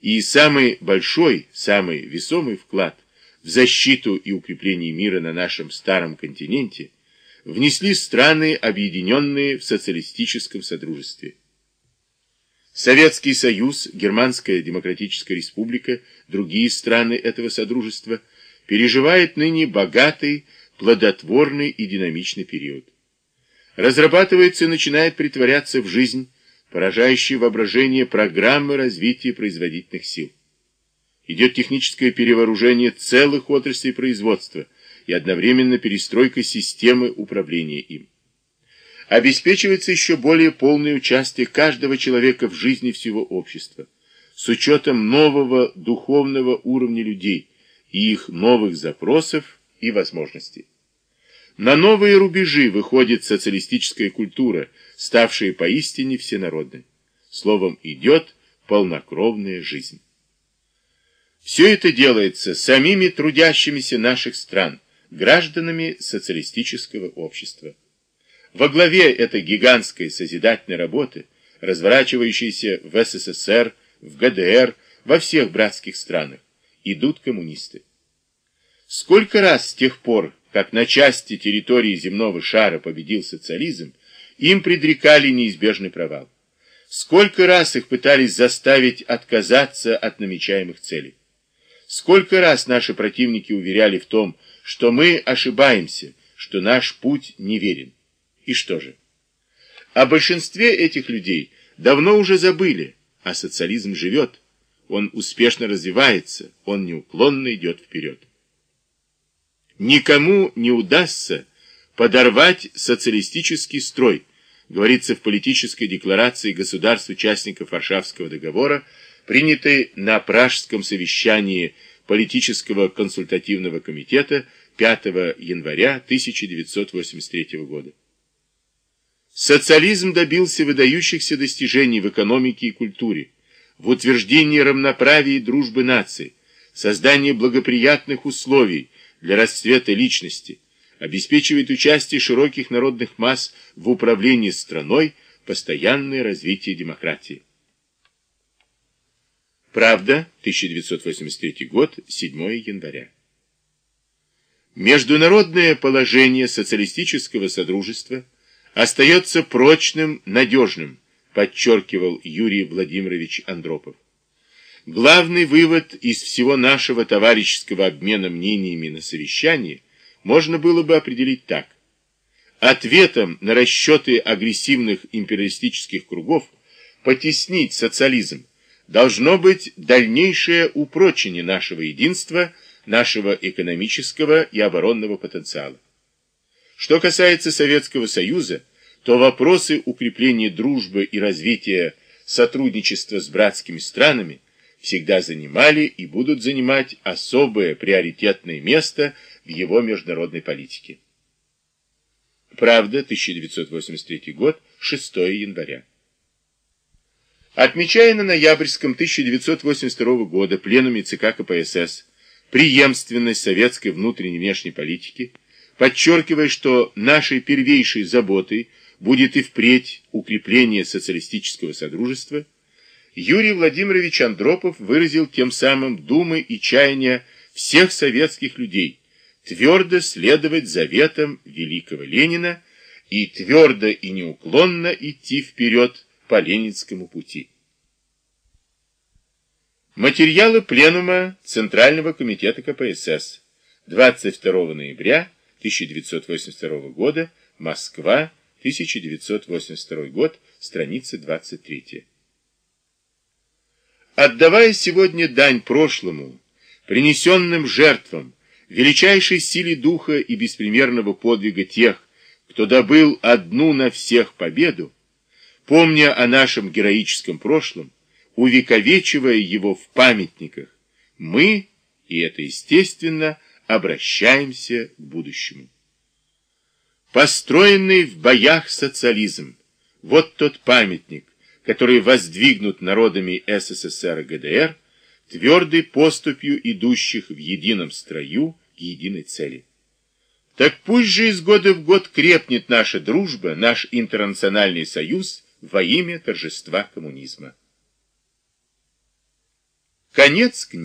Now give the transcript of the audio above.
и самый большой, самый весомый вклад в защиту и укрепление мира на нашем старом континенте внесли страны, объединенные в социалистическом содружестве. Советский Союз, Германская Демократическая Республика, другие страны этого содружества переживают ныне богатый, плодотворный и динамичный период. Разрабатывается и начинает притворяться в жизнь поражающие воображение программы развития производительных сил. Идет техническое перевооружение целых отраслей производства и одновременно перестройка системы управления им. Обеспечивается еще более полное участие каждого человека в жизни всего общества, с учетом нового духовного уровня людей и их новых запросов и возможностей. На новые рубежи выходит социалистическая культура, ставшая поистине всенародной. Словом, идет полнокровная жизнь. Все это делается самими трудящимися наших стран, гражданами социалистического общества. Во главе этой гигантской созидательной работы, разворачивающейся в СССР, в ГДР, во всех братских странах, идут коммунисты. Сколько раз с тех пор, как на части территории земного шара победил социализм, им предрекали неизбежный провал. Сколько раз их пытались заставить отказаться от намечаемых целей. Сколько раз наши противники уверяли в том, что мы ошибаемся, что наш путь неверен. И что же? О большинстве этих людей давно уже забыли, а социализм живет. Он успешно развивается, он неуклонно идет вперед. Никому не удастся подорвать социалистический строй, говорится в политической декларации государств-участников Варшавского договора, принятой на Пражском совещании политического консультативного комитета 5 января 1983 года. Социализм добился выдающихся достижений в экономике и культуре, в утверждении равноправия и дружбы наций, создании благоприятных условий для расцвета личности, обеспечивает участие широких народных масс в управлении страной, постоянное развитие демократии. Правда, 1983 год, 7 января. Международное положение социалистического содружества остается прочным, надежным, подчеркивал Юрий Владимирович Андропов. Главный вывод из всего нашего товарищеского обмена мнениями на совещании можно было бы определить так. Ответом на расчеты агрессивных империалистических кругов потеснить социализм должно быть дальнейшее упрочение нашего единства, нашего экономического и оборонного потенциала. Что касается Советского Союза, то вопросы укрепления дружбы и развития сотрудничества с братскими странами – всегда занимали и будут занимать особое приоритетное место в его международной политике. Правда, 1983 год, 6 января. Отмечая на ноябрьском 1982 года пленуме ЦК КПСС преемственность советской внутренней и внешней политики, подчеркивая, что нашей первейшей заботой будет и впредь укрепление социалистического содружества, Юрий Владимирович Андропов выразил тем самым думы и чаяния всех советских людей твердо следовать заветам великого Ленина и твердо и неуклонно идти вперед по ленинскому пути. Материалы Пленума Центрального комитета КПСС 22 ноября 1982 года, Москва, 1982 год, страница 23. Отдавая сегодня дань прошлому, принесенным жертвам, величайшей силе духа и беспримерного подвига тех, кто добыл одну на всех победу, помня о нашем героическом прошлом, увековечивая его в памятниках, мы, и это естественно, обращаемся к будущему. Построенный в боях социализм, вот тот памятник, который воздвигнут народами СССР и ГДР, твердой поступью идущих в едином строю к единой цели. Так пусть же из года в год крепнет наша дружба, наш интернациональный союз во имя торжества коммунизма. Конец книги.